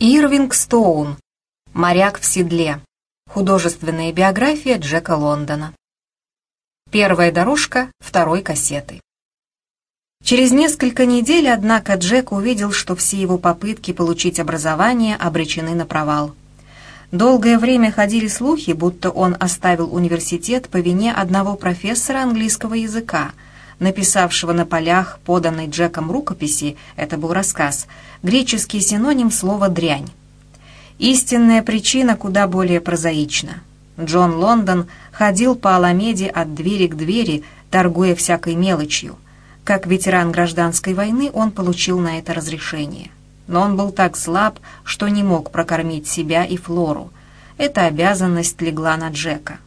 Ирвинг Стоун. Моряк в седле. Художественная биография Джека Лондона. Первая дорожка второй кассеты. Через несколько недель, однако, Джек увидел, что все его попытки получить образование обречены на провал. Долгое время ходили слухи, будто он оставил университет по вине одного профессора английского языка, написавшего на полях поданной Джеком рукописи, это был рассказ, греческий синоним слова «дрянь». Истинная причина куда более прозаична. Джон Лондон ходил по Аламеде от двери к двери, торгуя всякой мелочью. Как ветеран гражданской войны он получил на это разрешение но он был так слаб, что не мог прокормить себя и Флору. Эта обязанность легла на Джека.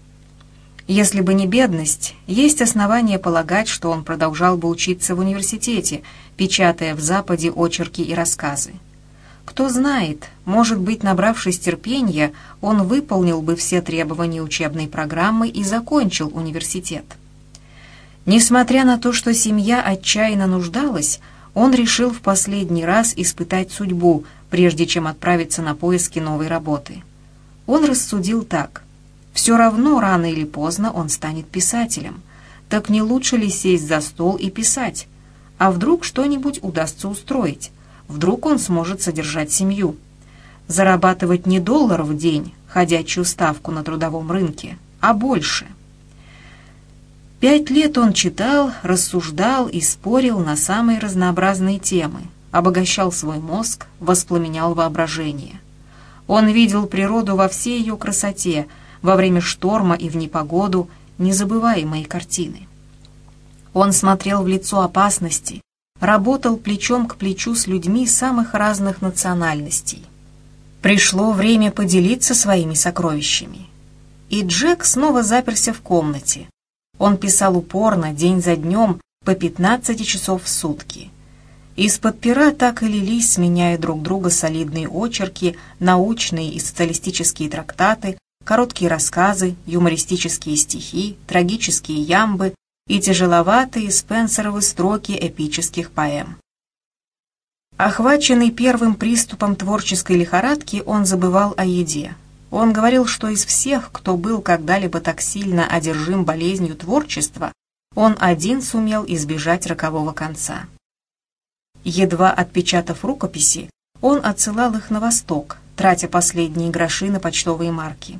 Если бы не бедность, есть основания полагать, что он продолжал бы учиться в университете, печатая в Западе очерки и рассказы. Кто знает, может быть, набравшись терпения, он выполнил бы все требования учебной программы и закончил университет. Несмотря на то, что семья отчаянно нуждалась, он решил в последний раз испытать судьбу, прежде чем отправиться на поиски новой работы. Он рассудил так. Все равно рано или поздно он станет писателем. Так не лучше ли сесть за стол и писать? А вдруг что-нибудь удастся устроить? Вдруг он сможет содержать семью? Зарабатывать не доллар в день, ходячую ставку на трудовом рынке, а больше – Пять лет он читал, рассуждал и спорил на самые разнообразные темы, обогащал свой мозг, воспламенял воображение. Он видел природу во всей ее красоте, во время шторма и в непогоду, незабываемые картины. Он смотрел в лицо опасности, работал плечом к плечу с людьми самых разных национальностей. Пришло время поделиться своими сокровищами. И Джек снова заперся в комнате, он писал упорно, день за днем, по 15 часов в сутки. Из-под пера так и лились, сменяя друг друга солидные очерки, научные и социалистические трактаты, короткие рассказы, юмористические стихи, трагические ямбы и тяжеловатые спенсеровы строки эпических поэм. Охваченный первым приступом творческой лихорадки, он забывал о еде. Он говорил, что из всех, кто был когда-либо так сильно одержим болезнью творчества, он один сумел избежать рокового конца. Едва отпечатав рукописи, он отсылал их на восток, тратя последние гроши на почтовые марки.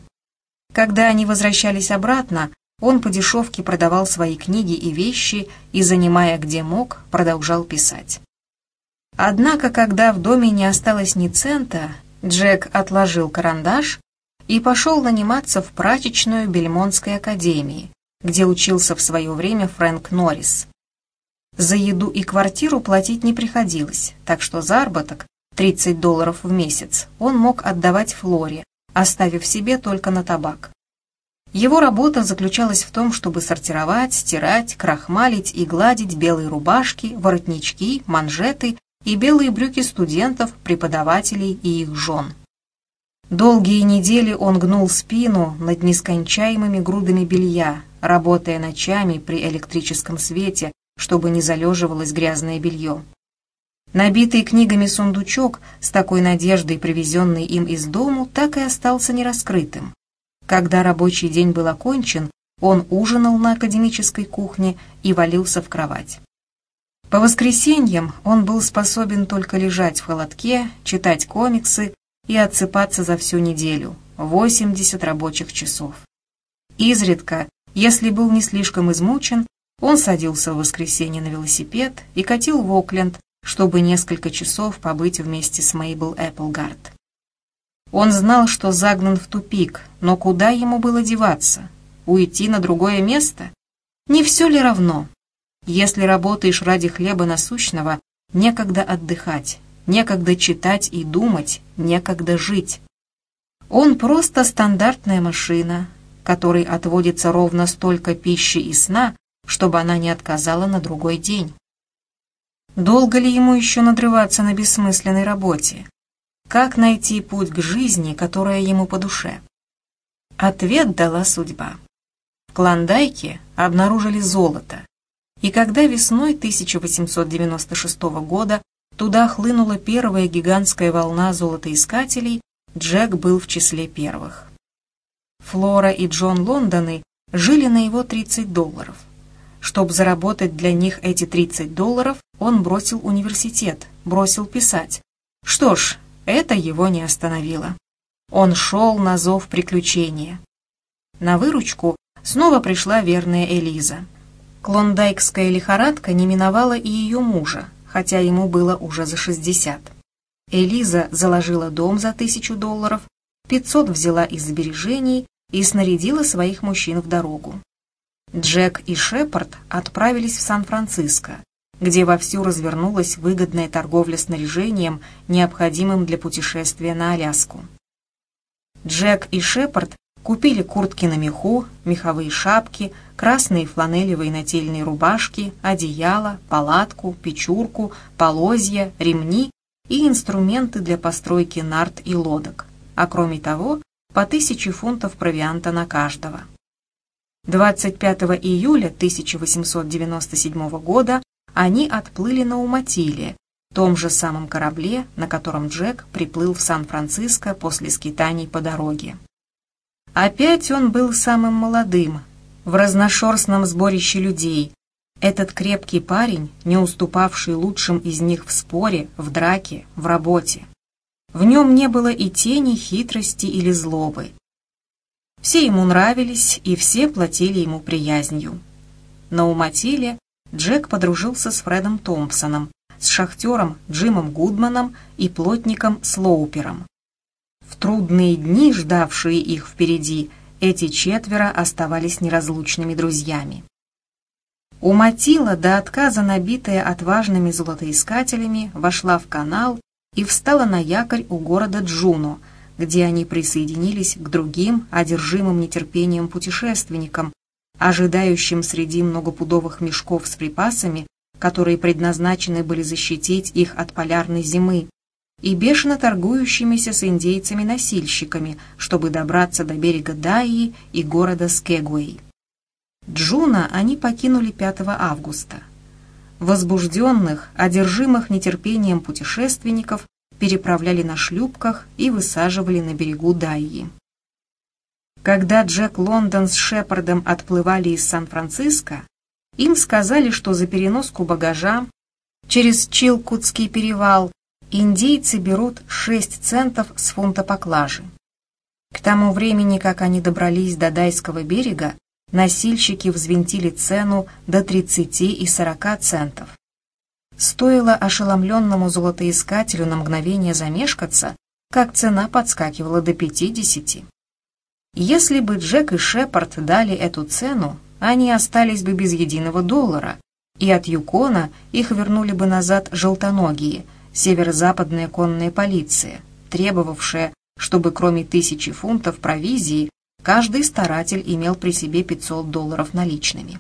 Когда они возвращались обратно, он по дешевке продавал свои книги и вещи и, занимая где мог, продолжал писать. Однако, когда в доме не осталось ни цента, Джек отложил карандаш и пошел наниматься в прачечную Бельмонтской академии, где учился в свое время Фрэнк Норрис. За еду и квартиру платить не приходилось, так что заработок, 30 долларов в месяц, он мог отдавать Флоре, оставив себе только на табак. Его работа заключалась в том, чтобы сортировать, стирать, крахмалить и гладить белые рубашки, воротнички, манжеты и белые брюки студентов, преподавателей и их жен. Долгие недели он гнул спину над нескончаемыми грудами белья, работая ночами при электрическом свете, чтобы не залеживалось грязное белье. Набитый книгами сундучок, с такой надеждой привезенный им из дому, так и остался нераскрытым. Когда рабочий день был окончен, он ужинал на академической кухне и валился в кровать. По воскресеньям он был способен только лежать в холодке, читать комиксы и отсыпаться за всю неделю, 80 рабочих часов. Изредка, если был не слишком измучен, он садился в воскресенье на велосипед и катил в Окленд, чтобы несколько часов побыть вместе с Мейбл Эпплгард. Он знал, что загнан в тупик, но куда ему было деваться? Уйти на другое место? Не все ли равно? Если работаешь ради хлеба насущного, некогда отдыхать, некогда читать и думать, некогда жить. Он просто стандартная машина, которой отводится ровно столько пищи и сна, чтобы она не отказала на другой день. Долго ли ему еще надрываться на бессмысленной работе? Как найти путь к жизни, которая ему по душе? Ответ дала судьба. В Клондайке обнаружили золото, и когда весной 1896 года туда хлынула первая гигантская волна золотоискателей, Джек был в числе первых. Флора и Джон Лондоны жили на его 30 долларов. Чтобы заработать для них эти 30 долларов, он бросил университет, бросил писать. Что ж, это его не остановило. Он шел на зов приключения. На выручку снова пришла верная Элиза. Клондайкская лихорадка не миновала и ее мужа, хотя ему было уже за 60. Элиза заложила дом за тысячу долларов, 500 взяла из сбережений и снарядила своих мужчин в дорогу. Джек и Шепард отправились в Сан-Франциско, где вовсю развернулась выгодная торговля снаряжением, необходимым для путешествия на Аляску. Джек и Шепард купили куртки на меху, меховые шапки, красные фланелевые нательные рубашки, одеяло, палатку, печурку, полозья, ремни и инструменты для постройки нарт и лодок, а кроме того, по тысяче фунтов провианта на каждого. 25 июля 1897 года они отплыли на Уматиле, том же самом корабле, на котором Джек приплыл в Сан-Франциско после скитаний по дороге. Опять он был самым молодым, в разношерстном сборище людей. Этот крепкий парень, не уступавший лучшим из них в споре, в драке, в работе. В нем не было и тени хитрости или злобы. Все ему нравились, и все платили ему приязнью. На Уматиле Джек подружился с Фредом Томпсоном, с шахтером Джимом Гудманом и плотником Слоупером. В трудные дни, ждавшие их впереди, эти четверо оставались неразлучными друзьями. Уматила, до отказа набитая отважными золотоискателями, вошла в канал и встала на якорь у города Джуно – где они присоединились к другим, одержимым нетерпением путешественникам, ожидающим среди многопудовых мешков с припасами, которые предназначены были защитить их от полярной зимы, и бешено торгующимися с индейцами-носильщиками, чтобы добраться до берега Дайи и города Скегуэй. Джуна они покинули 5 августа. Возбужденных, одержимых нетерпением путешественников переправляли на шлюпках и высаживали на берегу Дайи. Когда Джек Лондон с Шепардом отплывали из Сан-Франциско, им сказали, что за переноску багажа через Чилкутский перевал индейцы берут 6 центов с фунта поклажи. К тому времени, как они добрались до Дайского берега, носильщики взвинтили цену до 30 и 40 центов. Стоило ошеломленному золотоискателю на мгновение замешкаться, как цена подскакивала до пятидесяти. Если бы Джек и Шепард дали эту цену, они остались бы без единого доллара, и от Юкона их вернули бы назад желтоногие, северо-западная конная полиция, требовавшая, чтобы кроме тысячи фунтов провизии, каждый старатель имел при себе 500 долларов наличными.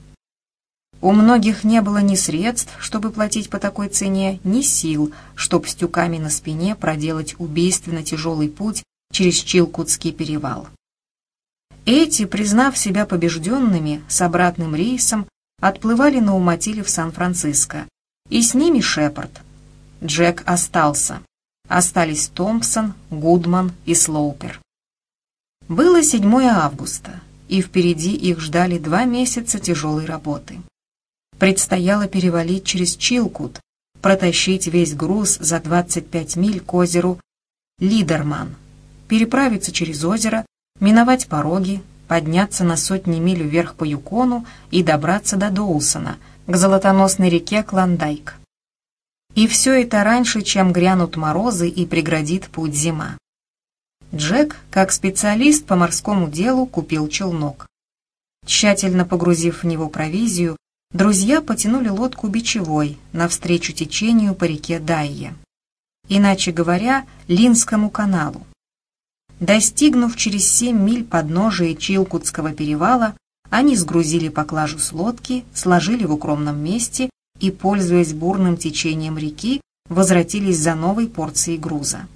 У многих не было ни средств, чтобы платить по такой цене, ни сил, чтобы с тюками на спине проделать убийственно тяжелый путь через Чилкутский перевал. Эти, признав себя побежденными, с обратным рейсом отплывали на Уматиле в Сан-Франциско, и с ними Шепард. Джек остался. Остались Томпсон, Гудман и Слоупер. Было 7 августа, и впереди их ждали два месяца тяжелой работы предстояло перевалить через Чилкут, протащить весь груз за 25 миль к озеру Лидерман, переправиться через озеро, миновать пороги, подняться на сотни миль вверх по Юкону и добраться до Доусона, к золотоносной реке Клондайк. И все это раньше, чем грянут морозы и преградит путь зима. Джек, как специалист по морскому делу, купил челнок. Тщательно погрузив в него провизию, друзья потянули лодку бичевой навстречу течению по реке Дайе, иначе говоря, Линскому каналу. Достигнув через семь миль подножия Чилкутского перевала, они сгрузили поклажу с лодки, сложили в укромном месте и, пользуясь бурным течением реки, возвратились за новой порцией груза.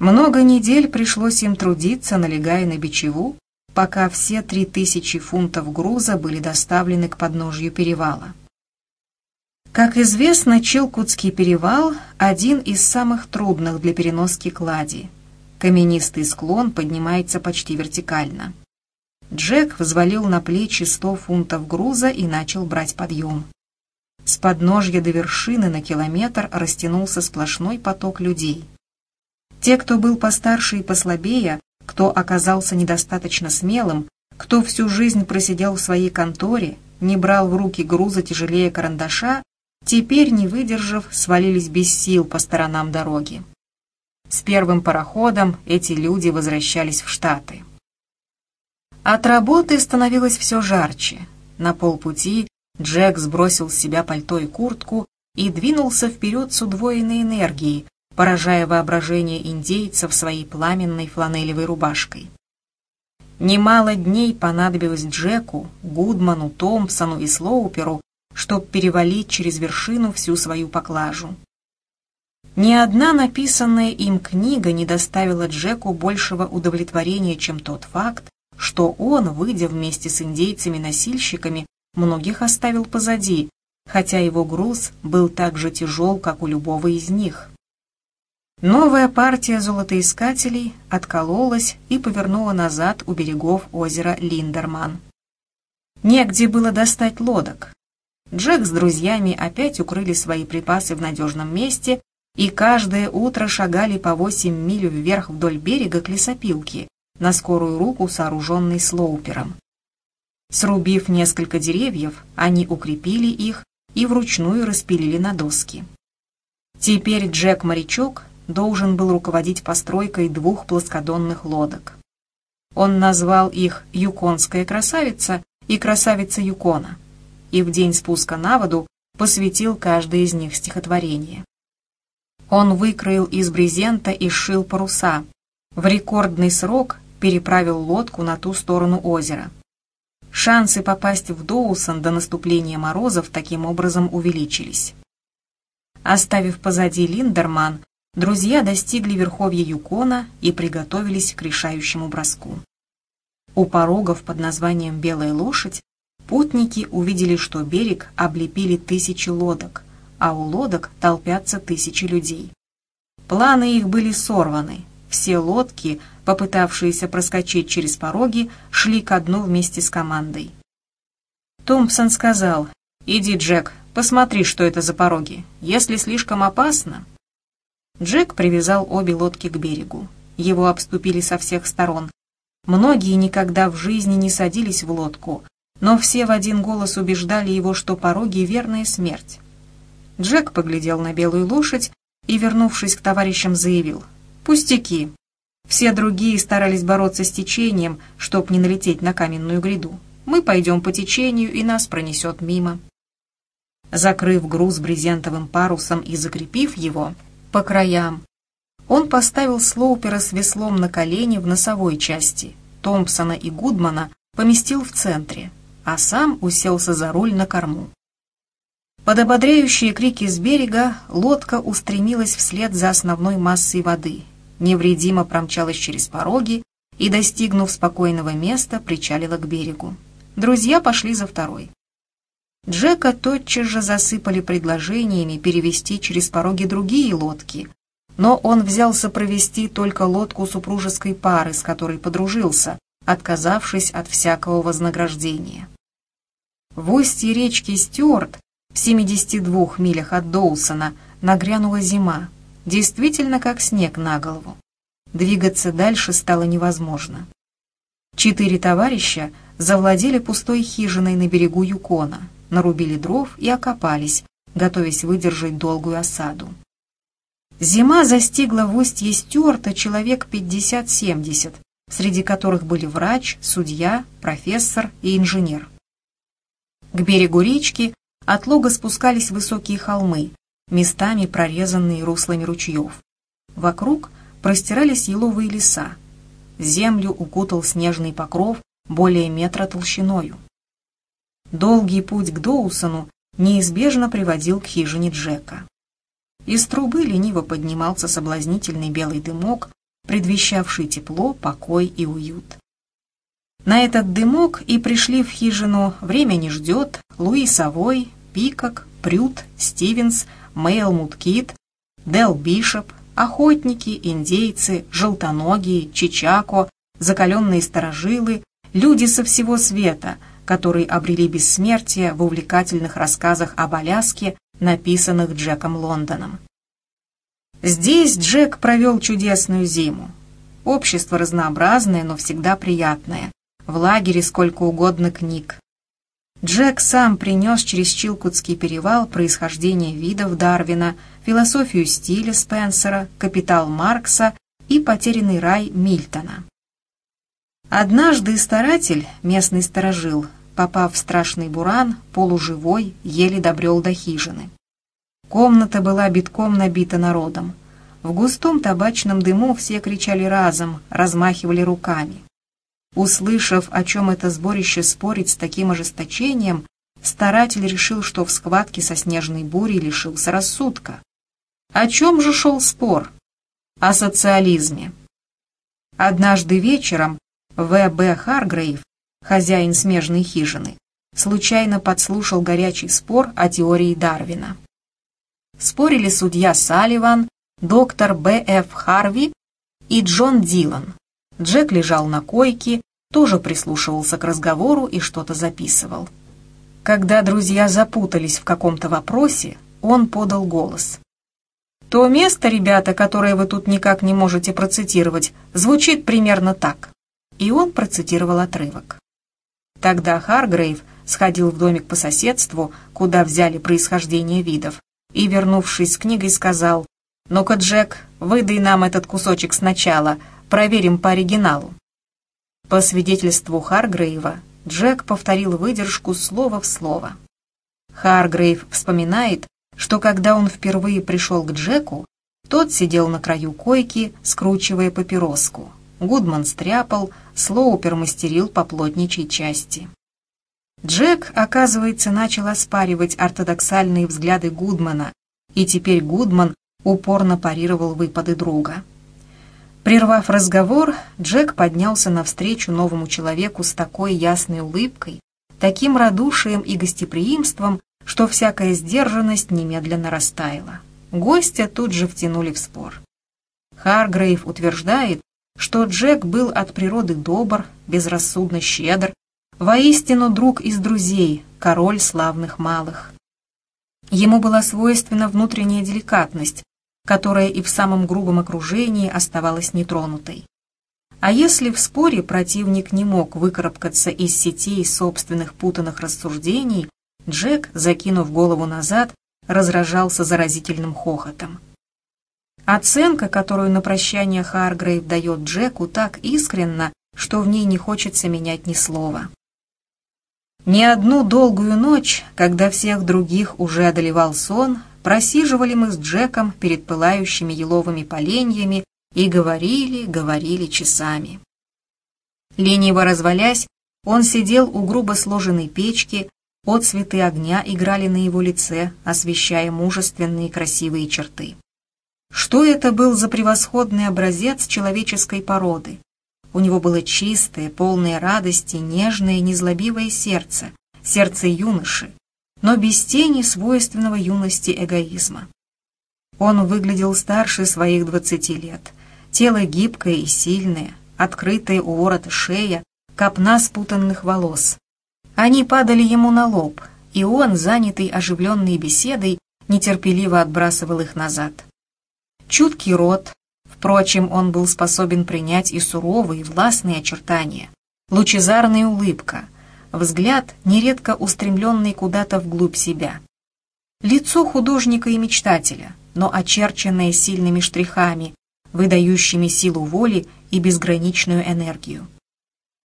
Много недель пришлось им трудиться, налегая на бичеву, пока все три тысячи фунтов груза были доставлены к подножью перевала. Как известно, Чилкутский перевал – один из самых трудных для переноски клади. Каменистый склон поднимается почти вертикально. Джек взвалил на плечи сто фунтов груза и начал брать подъем. С подножья до вершины на километр растянулся сплошной поток людей. Те, кто был постарше и послабее, кто оказался недостаточно смелым, кто всю жизнь просидел в своей конторе, не брал в руки груза тяжелее карандаша, теперь, не выдержав, свалились без сил по сторонам дороги. С первым пароходом эти люди возвращались в Штаты. От работы становилось все жарче. На полпути Джек сбросил с себя пальто и куртку и двинулся вперед с удвоенной энергией, поражая воображение индейцев своей пламенной фланелевой рубашкой. Немало дней понадобилось Джеку, Гудману, Томпсону и Слоуперу, чтобы перевалить через вершину всю свою поклажу. Ни одна написанная им книга не доставила Джеку большего удовлетворения, чем тот факт, что он, выйдя вместе с индейцами-носильщиками, многих оставил позади, хотя его груз был так же тяжел, как у любого из них. Новая партия золотоискателей откололась и повернула назад у берегов озера Линдерман. Негде было достать лодок. Джек с друзьями опять укрыли свои припасы в надежном месте и каждое утро шагали по восемь миль вверх вдоль берега к лесопилке, на скорую руку сооруженной слоупером. Срубив несколько деревьев, они укрепили их и вручную распилили на доски. Теперь Джек-морячок должен был руководить постройкой двух плоскодонных лодок. Он назвал их «Юконская красавица» и «Красавица Юкона», и в день спуска на воду посвятил каждой из них стихотворение. Он выкроил из брезента и сшил паруса. В рекордный срок переправил лодку на ту сторону озера. Шансы попасть в Доусон до наступления морозов таким образом увеличились. Оставив позади Линдерман, друзья достигли верховья Юкона и приготовились к решающему броску. У порогов под названием «Белая лошадь» путники увидели, что берег облепили тысячи лодок, а у лодок толпятся тысячи людей. Планы их были сорваны, все лодки, попытавшиеся проскочить через пороги, шли ко дну вместе с командой. Томпсон сказал, «Иди, Джек, посмотри, что это за пороги. Если слишком опасно...» Джек привязал обе лодки к берегу. Его обступили со всех сторон. Многие никогда в жизни не садились в лодку, но все в один голос убеждали его, что пороги — верная смерть. Джек поглядел на белую лошадь и, вернувшись к товарищам, заявил, «Пустяки, все другие старались бороться с течением, чтоб не налететь на каменную гряду. Мы пойдем по течению, и нас пронесет мимо. Закрыв груз брезентовым парусом и закрепив его по краям, он поставил Слоупера с веслом на колени в носовой части, Томпсона и Гудмана поместил в центре, а сам уселся за руль на корму. Под ободряющие крики с берега лодка устремилась вслед за основной массой воды, невредимо промчалась через пороги и, достигнув спокойного места, причалила к берегу. Друзья пошли за второй. Джека тотчас же засыпали предложениями перевести через пороги другие лодки, но он взялся провести только лодку супружеской пары, с которой подружился, отказавшись от всякого вознаграждения. В устье речки Стюарт, в 72 милях от Доусона, нагрянула зима, действительно как снег на голову. Двигаться дальше стало невозможно. Четыре товарища завладели пустой хижиной на берегу Юкона, нарубили дров и окопались, готовясь выдержать долгую осаду. Зима застигла в устье Стюарта человек 50-70, среди которых были врач, судья, профессор и инженер. К берегу речки от луга спускались высокие холмы, местами прорезанные руслами ручьев. Вокруг простирались еловые леса. Землю укутал снежный покров более метра толщиною. Долгий путь к Доусону неизбежно приводил к хижине Джека. Из трубы лениво поднимался соблазнительный белый дымок, предвещавший тепло, покой и уют. На этот дымок и пришли в хижину «Время не ждет», Луи Совой, Пикок, Прют, Стивенс, Мейлмут Кит, Дел Бишоп, охотники, индейцы, желтоногие, чичако, закаленные сторожилы, люди со всего света, которые обрели бессмертие в увлекательных рассказах об Аляске, написанных Джеком Лондоном. Здесь Джек провел чудесную зиму. Общество разнообразное, но всегда приятное. В лагере сколько угодно книг. Джек сам принес через Чилкутский перевал происхождение видов Дарвина, философию стиля Спенсера, капитал Маркса и потерянный рай Мильтона. Однажды старатель, местный сторожил, попав в страшный буран, полуживой, еле добрел до хижины. Комната была битком набита народом. В густом табачном дыму все кричали разом, размахивали руками. Услышав, о чем это сборище спорить с таким ожесточением, старатель решил, что в схватке со снежной бурей лишился рассудка. О чем же шел спор? О социализме. Однажды вечером В.Б. Харгрейв, хозяин смежной хижины, случайно подслушал горячий спор о теории Дарвина. Спорили судья Салливан, доктор Б.Ф. Харви и Джон Дилан. Джек лежал на койке, тоже прислушивался к разговору и что-то записывал. Когда друзья запутались в каком-то вопросе, он подал голос. «То место, ребята, которое вы тут никак не можете процитировать, звучит примерно так». И он процитировал отрывок. Тогда Харгрейв сходил в домик по соседству, куда взяли происхождение видов, и, вернувшись с книгой, сказал, «Ну-ка, Джек, выдай нам этот кусочек сначала, проверим по оригиналу». По свидетельству Харгрейва, Джек повторил выдержку слово в слово. Харгрейв вспоминает, что когда он впервые пришел к Джеку, тот сидел на краю койки, скручивая папироску. Гудман стряпал, Слоупер мастерил по плотничьей части. Джек, оказывается, начал оспаривать ортодоксальные взгляды Гудмана, и теперь Гудман упорно парировал выпады друга. Прервав разговор, Джек поднялся навстречу новому человеку с такой ясной улыбкой, таким радушием и гостеприимством, что всякая сдержанность немедленно растаяла. Гостя тут же втянули в спор. Харгрейв утверждает, что Джек был от природы добр, безрассудно щедр, воистину друг из друзей, король славных малых. Ему была свойственна внутренняя деликатность, которая и в самом грубом окружении оставалась нетронутой. А если в споре противник не мог выкарабкаться из сетей собственных путанных рассуждений, Джек, закинув голову назад, разражался заразительным хохотом. Оценка, которую на прощание Харгрейв дает Джеку, так искренна, что в ней не хочется менять ни слова. Не одну долгую ночь, когда всех других уже одолевал сон, просиживали мы с Джеком перед пылающими еловыми поленьями и говорили, говорили часами. Лениво развалясь, он сидел у грубо сложенной печки, отцветы огня играли на его лице, освещая мужественные красивые черты. Что это был за превосходный образец человеческой породы? У него было чистое, полное радости, нежное, незлобивое сердце, сердце юноши, но без тени свойственного юности эгоизма. Он выглядел старше своих двадцати лет. Тело гибкое и сильное, открытая у ворота шея, копна спутанных волос. Они падали ему на лоб, и он, занятый оживленной беседой, нетерпеливо отбрасывал их назад. Чуткий рот, впрочем, он был способен принять и суровые, властные очертания. Лучезарная улыбка — взгляд, нередко устремленный куда-то вглубь себя. Лицо художника и мечтателя, но очерченное сильными штрихами, выдающими силу воли и безграничную энергию.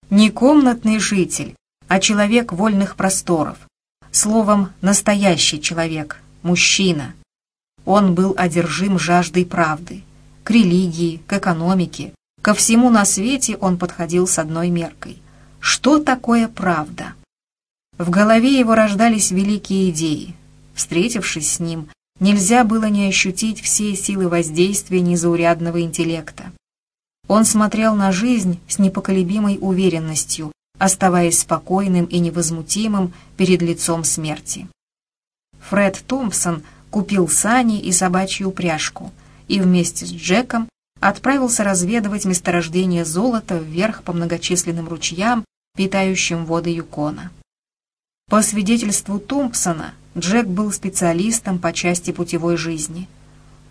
Не комнатный житель, а человек вольных просторов. Словом, настоящий человек, мужчина. Он был одержим жаждой правды. К религии, к экономике, ко всему на свете он подходил с одной меркой что такое правда. В голове его рождались великие идеи. Встретившись с ним, нельзя было не ощутить все силы воздействия незаурядного интеллекта. Он смотрел на жизнь с непоколебимой уверенностью, оставаясь спокойным и невозмутимым перед лицом смерти. Фред Томпсон купил сани и собачью упряжку и вместе с Джеком отправился разведывать месторождение золота вверх по многочисленным ручьям, питающим воды Юкона. По свидетельству Томпсона, Джек был специалистом по части путевой жизни.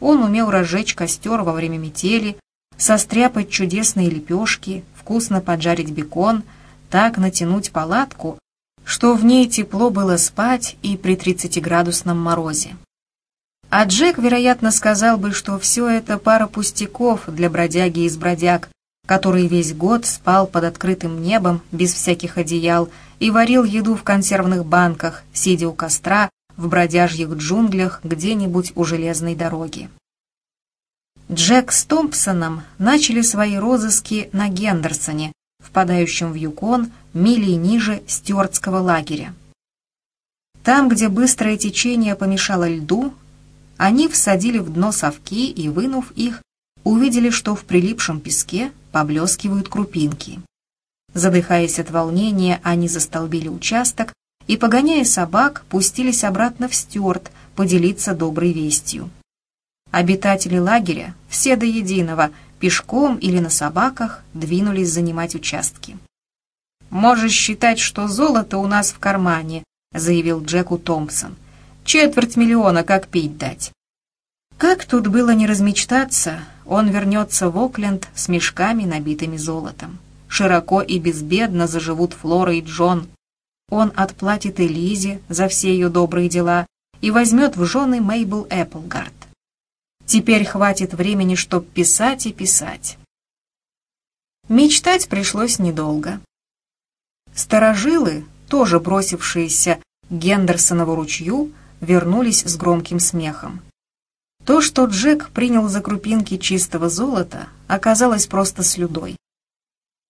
Он умел разжечь костер во время метели, состряпать чудесные лепешки, вкусно поджарить бекон, так натянуть палатку, что в ней тепло было спать и при 30-градусном морозе. А Джек, вероятно, сказал бы, что все это пара пустяков для бродяги из бродяг, который весь год спал под открытым небом без всяких одеял и варил еду в консервных банках, сидя у костра в бродяжьих джунглях где-нибудь у железной дороги. Джек с Томпсоном начали свои розыски на Гендерсоне, впадающем в Юкон, мили ниже Стюартского лагеря. Там, где быстрое течение помешало льду, они всадили в дно совки и, вынув их, увидели, что в прилипшем песке поблескивают крупинки. Задыхаясь от волнения, они застолбили участок и, погоняя собак, пустились обратно в Стюарт поделиться доброй вестью. Обитатели лагеря, все до единого, пешком или на собаках, двинулись занимать участки. «Можешь считать, что золото у нас в кармане», — заявил Джеку Томпсон. «Четверть миллиона как пить дать». Как тут было не размечтаться, он вернется в Окленд с мешками, набитыми золотом. Широко и безбедно заживут Флора и Джон. Он отплатит Элизе за все ее добрые дела и возьмет в жены Мейбл Эпплгард. Теперь хватит времени, чтоб писать и писать. Мечтать пришлось недолго. Старожилы, тоже бросившиеся к Гендерсонову ручью, вернулись с громким смехом. То, что Джек принял за крупинки чистого золота, оказалось просто слюдой.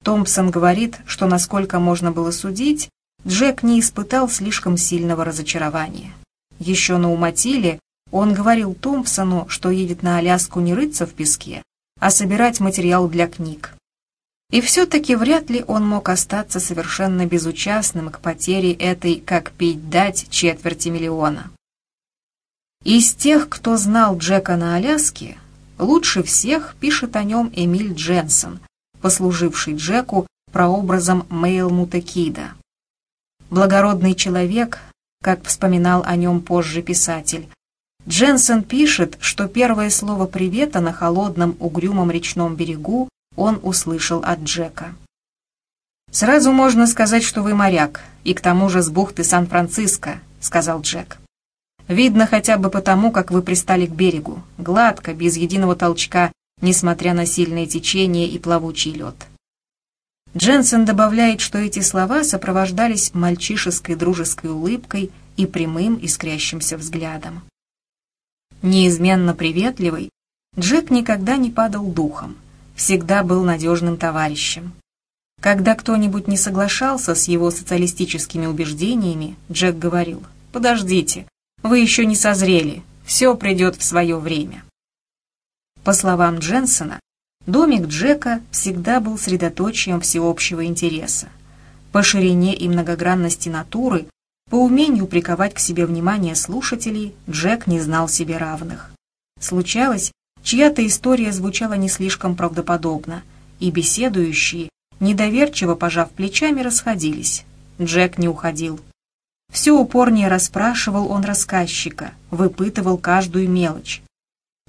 Томпсон говорит, что, насколько можно было судить, Джек не испытал слишком сильного разочарования. Еще на Уматиле он говорил Томпсону, что едет на Аляску не рыться в песке, а собирать материал для книг. И все-таки вряд ли он мог остаться совершенно безучастным к потере этой, как пить дать, четверти миллиона. Из тех, кто знал Джека на Аляске, лучше всех пишет о нем Эмиль Дженсон, послуживший Джеку прообразом Мейл Мутекида. Благородный человек, как вспоминал о нем позже писатель, Дженсен пишет, что первое слово привета на холодном угрюмом речном берегу он услышал от Джека. «Сразу можно сказать, что вы моряк, и к тому же с бухты Сан-Франциско», — сказал Джек. «Видно хотя бы потому, как вы пристали к берегу, гладко, без единого толчка, несмотря на сильное течение и плавучий лед». Дженсен добавляет, что эти слова сопровождались мальчишеской дружеской улыбкой и прямым искрящимся взглядом. Неизменно приветливый, Джек никогда не падал духом, всегда был надежным товарищем. Когда кто-нибудь не соглашался с его социалистическими убеждениями, Джек говорил, «Подождите, вы еще не созрели, все придет в свое время». По словам Дженсона, домик Джека всегда был средоточием всеобщего интереса. По ширине и многогранности натуры по умению приковать к себе внимание слушателей Джек не знал себе равных. Случалось, чья-то история звучала не слишком правдоподобно, и беседующие, недоверчиво пожав плечами, расходились. Джек не уходил. Все упорнее расспрашивал он рассказчика, выпытывал каждую мелочь.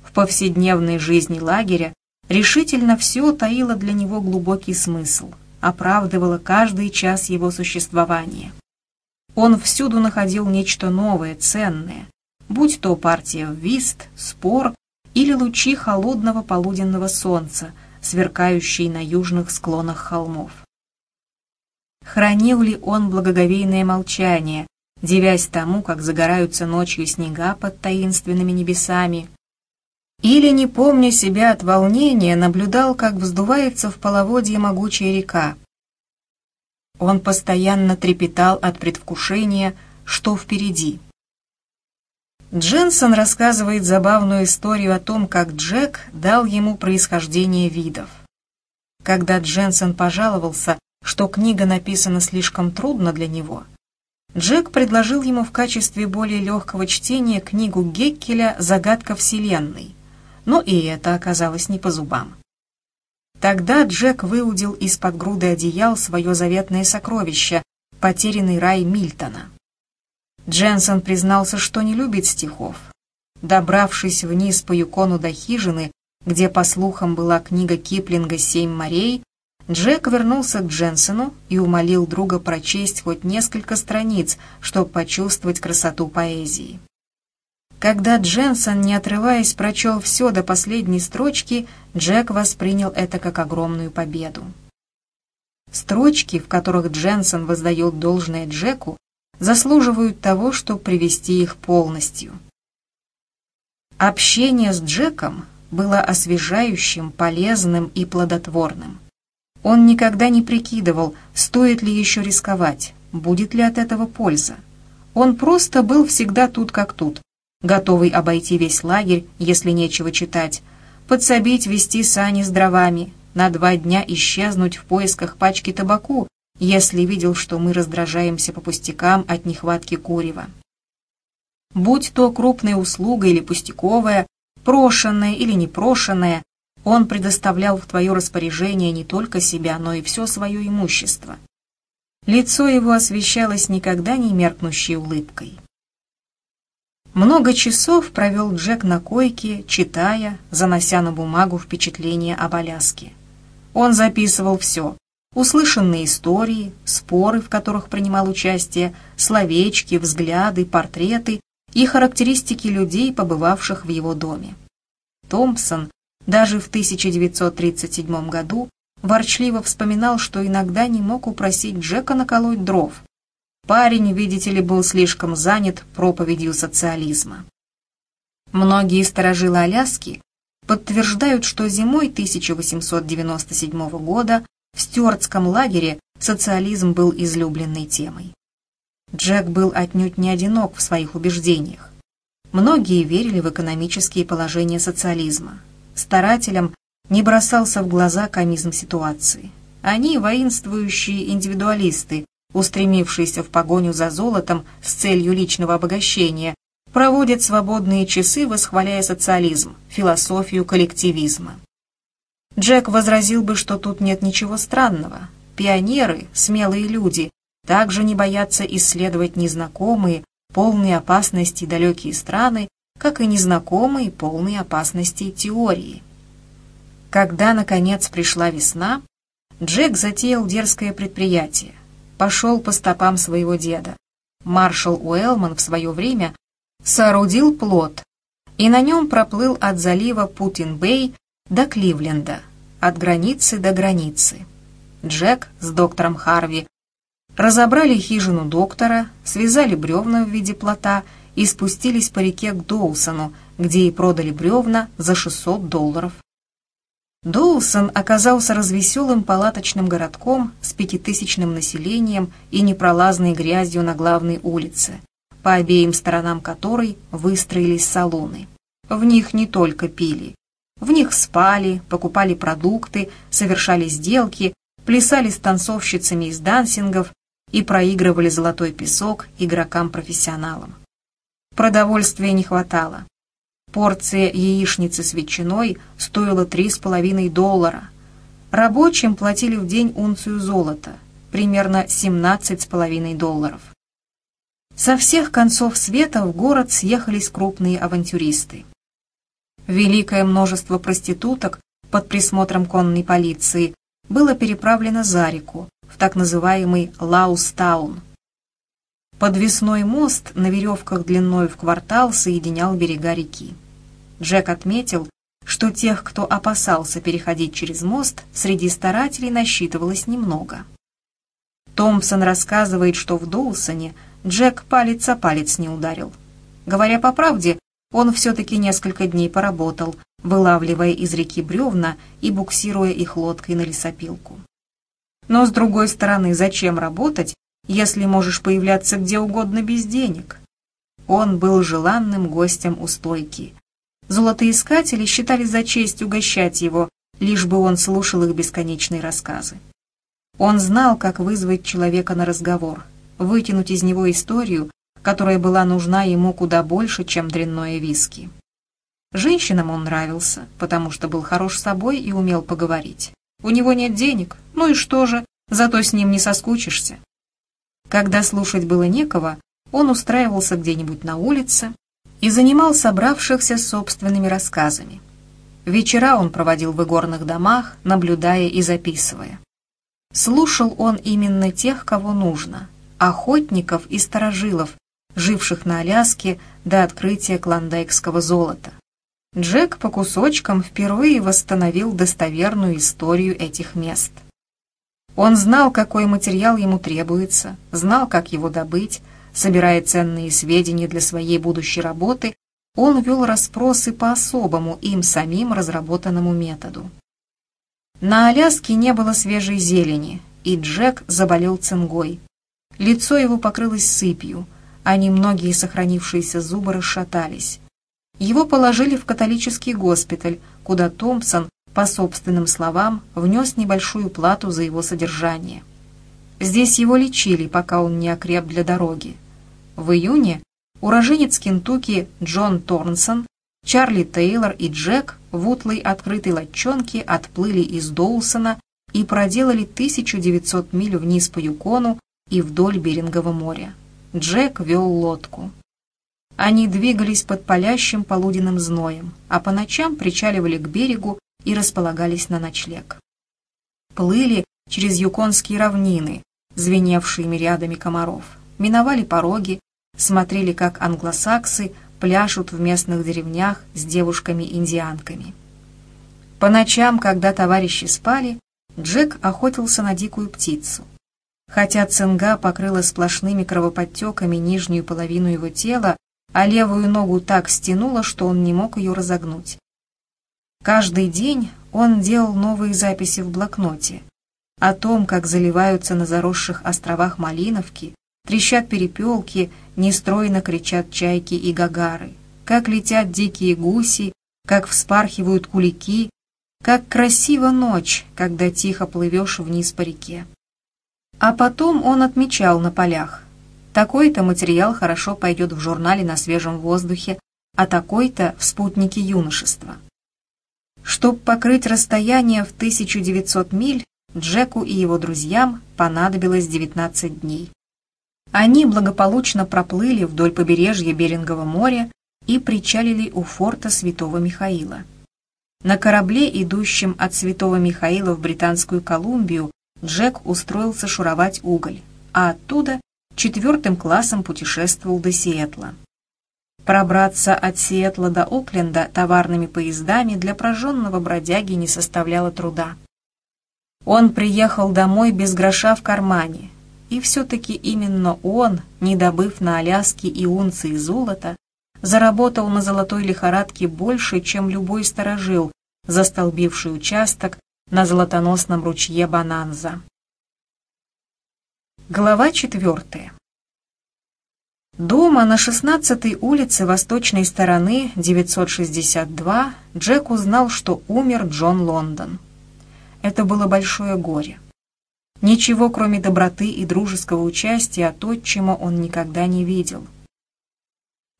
В повседневной жизни лагеря решительно все таило для него глубокий смысл, оправдывало каждый час его существования. Он всюду находил нечто новое, ценное, будь то партия в вист, спор или лучи холодного полуденного солнца, сверкающие на южных склонах холмов. Хранил ли он благоговейное молчание, девясь тому, как загораются ночью снега под таинственными небесами, или, не помня себя от волнения, наблюдал, как вздувается в половодье могучая река, он постоянно трепетал от предвкушения, что впереди. Дженсон рассказывает забавную историю о том, как Джек дал ему происхождение видов. Когда Дженсон пожаловался, что книга написана слишком трудно для него, Джек предложил ему в качестве более легкого чтения книгу Геккеля «Загадка Вселенной», но и это оказалось не по зубам. Тогда Джек выудил из-под груды одеял свое заветное сокровище — потерянный рай Мильтона. Дженсон признался, что не любит стихов. Добравшись вниз по Юкону до хижины, где, по слухам, была книга Киплинга «Семь морей», Джек вернулся к Дженсону и умолил друга прочесть хоть несколько страниц, чтобы почувствовать красоту поэзии. Когда Дженсон, не отрываясь, прочел все до последней строчки, Джек воспринял это как огромную победу. Строчки, в которых Дженсон воздает должное Джеку, заслуживают того, чтобы привести их полностью. Общение с Джеком было освежающим, полезным и плодотворным. Он никогда не прикидывал, стоит ли еще рисковать, будет ли от этого польза. Он просто был всегда тут как тут, готовый обойти весь лагерь, если нечего читать, подсобить вести сани с дровами, на два дня исчезнуть в поисках пачки табаку, если видел, что мы раздражаемся по пустякам от нехватки курева. Будь то крупная услуга или пустяковая, прошенная или непрошенная, он предоставлял в твое распоряжение не только себя, но и все свое имущество. Лицо его освещалось никогда не меркнущей улыбкой. Много часов провел Джек на койке, читая, занося на бумагу впечатления об Аляске. Он записывал все. Услышанные истории, споры, в которых принимал участие, словечки, взгляды, портреты и характеристики людей, побывавших в его доме. Томпсон даже в 1937 году ворчливо вспоминал, что иногда не мог упросить Джека наколоть дров. Парень, видите ли, был слишком занят проповедью социализма. Многие сторожилы Аляски подтверждают, что зимой 1897 года в Стюартском лагере социализм был излюбленной темой. Джек был отнюдь не одинок в своих убеждениях. Многие верили в экономические положения социализма, старателям не бросался в глаза комизм ситуации. Они воинствующие индивидуалисты, устремившиеся в погоню за золотом с целью личного обогащения, проводят свободные часы, восхваляя социализм, философию коллективизма. Джек возразил бы, что тут нет ничего странного. Пионеры, смелые люди, также не боятся исследовать незнакомые, полные опасностей далекие страны как и незнакомые полные опасностей теории. Когда, наконец, пришла весна, Джек затеял дерзкое предприятие. Пошел по стопам своего деда. Маршал Уэлман в свое время соорудил плот, и на нем проплыл от залива Путин-Бэй до Кливленда, от границы до границы. Джек с доктором Харви разобрали хижину доктора, связали бревна в виде плота и спустились по реке к Доусону, где и продали бревна за 600 долларов. Доусон оказался развеселым палаточным городком с пятитысячным населением и непролазной грязью на главной улице, по обеим сторонам которой выстроились салоны. В них не только пили. В них спали, покупали продукты, совершали сделки, плясали с танцовщицами из дансингов и проигрывали золотой песок игрокам-профессионалам. Продовольствия не хватало. Порция яичницы с ветчиной стоила 3,5 доллара. Рабочим платили в день унцию золота, примерно 17,5 долларов. Со всех концов света в город съехались крупные авантюристы. Великое множество проституток под присмотром конной полиции было переправлено за реку, в так называемый Лаустаун – Подвесной мост на веревках длиной в квартал соединял берега реки. Джек отметил, что тех, кто опасался переходить через мост, среди старателей насчитывалось немного. Томпсон рассказывает, что в Доусоне Джек палец о палец не ударил. Говоря по правде, он все-таки несколько дней поработал, вылавливая из реки бревна и буксируя их лодкой на лесопилку. Но, с другой стороны, зачем работать, если можешь появляться где угодно без денег. Он был желанным гостем у стойки. Золотоискатели считали за честь угощать его, лишь бы он слушал их бесконечные рассказы. Он знал, как вызвать человека на разговор, вытянуть из него историю, которая была нужна ему куда больше, чем дрянное виски. Женщинам он нравился, потому что был хорош собой и умел поговорить. У него нет денег, ну и что же, зато с ним не соскучишься. Когда слушать было некого, он устраивался где-нибудь на улице и занимал собравшихся собственными рассказами. Вечера он проводил в игорных домах, наблюдая и записывая. Слушал он именно тех, кого нужно, охотников и старожилов, живших на Аляске до открытия клондайкского золота. Джек по кусочкам впервые восстановил достоверную историю этих мест. Он знал, какой материал ему требуется, знал, как его добыть, собирая ценные сведения для своей будущей работы, он вел расспросы по особому им самим разработанному методу. На Аляске не было свежей зелени, и Джек заболел цингой. Лицо его покрылось сыпью, а немногие сохранившиеся зубы расшатались. Его положили в католический госпиталь, куда Томпсон, по собственным словам, внес небольшую плату за его содержание. Здесь его лечили, пока он не окреп для дороги. В июне уроженец Кентукки Джон Торнсон, Чарли Тейлор и Джек в утлой открытой лодчонке отплыли из Доусона и проделали 1900 миль вниз по Юкону и вдоль Берингового моря. Джек вел лодку. Они двигались под палящим полуденным зноем, а по ночам причаливали к берегу и располагались на ночлег. Плыли через юконские равнины, звеневшие мириадами комаров, миновали пороги, смотрели, как англосаксы пляшут в местных деревнях с девушками-индианками. По ночам, когда товарищи спали, Джек охотился на дикую птицу. Хотя цинга покрыла сплошными кровоподтеками нижнюю половину его тела, а левую ногу так стянуло, что он не мог ее разогнуть. Каждый день он делал новые записи в блокноте о том, как заливаются на заросших островах Малиновки, трещат перепелки, нестройно кричат чайки и гагары, как летят дикие гуси, как вспархивают кулики, как красива ночь, когда тихо плывешь вниз по реке. А потом он отмечал на полях, такой-то материал хорошо пойдет в журнале «На свежем воздухе», а такой-то в «Спутнике юношества». Чтобы покрыть расстояние в 1900 миль, Джеку и его друзьям понадобилось 19 дней. Они благополучно проплыли вдоль побережья Берингового моря и причалили у форта Святого Михаила. На корабле, идущем от Святого Михаила в Британскую Колумбию, Джек устроился шуровать уголь, а оттуда четвертым классом путешествовал до Сиэтла. Пробраться от Сиэтла до Окленда товарными поездами для прожженного бродяги не составляло труда. Он приехал домой без гроша в кармане, и все-таки именно он, не добыв на Аляске и унции золота, заработал на золотой лихорадке больше, чем любой сторожил, застолбивший участок на золотоносном ручье Бананза. Глава четвертая. Дома на 16-й улице восточной стороны 962 Джек узнал, что умер Джон Лондон. Это было большое горе. Ничего, кроме доброты и дружеского участия от отчима он никогда не видел.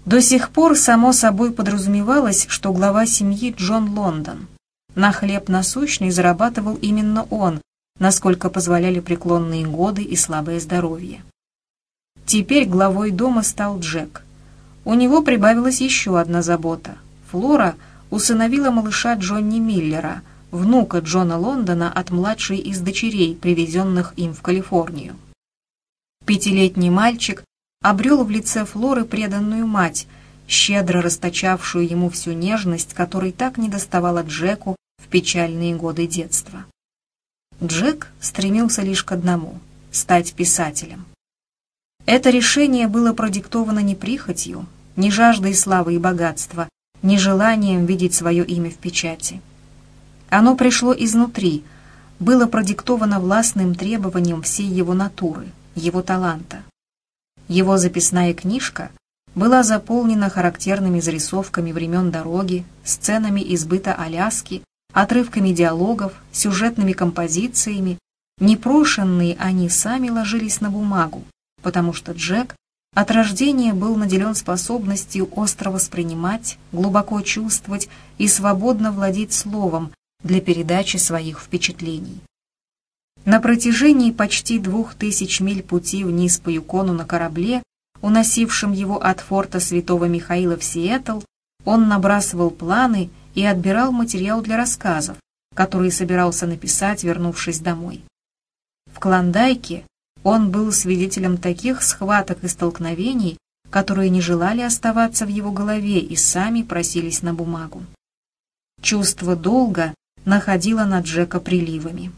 До сих пор, само собой, подразумевалось, что глава семьи Джон Лондон. На хлеб насущный зарабатывал именно он, насколько позволяли преклонные годы и слабое здоровье. Теперь главой дома стал Джек. У него прибавилась еще одна забота. Флора усыновила малыша Джонни Миллера, внука Джона Лондона от младшей из дочерей, привезенных им в Калифорнию. Пятилетний мальчик обрел в лице Флоры преданную мать, щедро расточавшую ему всю нежность, которой так недоставала Джеку в печальные годы детства. Джек стремился лишь к одному — стать писателем. Это решение было продиктовано не прихотью, не жаждой славы и богатства, не желанием видеть свое имя в печати. Оно пришло изнутри, было продиктовано властным требованием всей его натуры, его таланта. Его записная книжка была заполнена характерными зарисовками времен дороги, сценами избыта Аляски, отрывками диалогов, сюжетными композициями, непрошенные они сами ложились на бумагу, потому что Джек от рождения был наделен способностью остро воспринимать, глубоко чувствовать и свободно владеть словом для передачи своих впечатлений. На протяжении почти двух тысяч миль пути вниз по Юкону на корабле, уносившем его от форта Святого Михаила в Сиэтл, он набрасывал планы и отбирал материал для рассказов, которые собирался написать, вернувшись домой. В Клондайке он был свидетелем таких схваток и столкновений, которые не желали оставаться в его голове и сами просились на бумагу. Чувство долга находило на Джека приливами.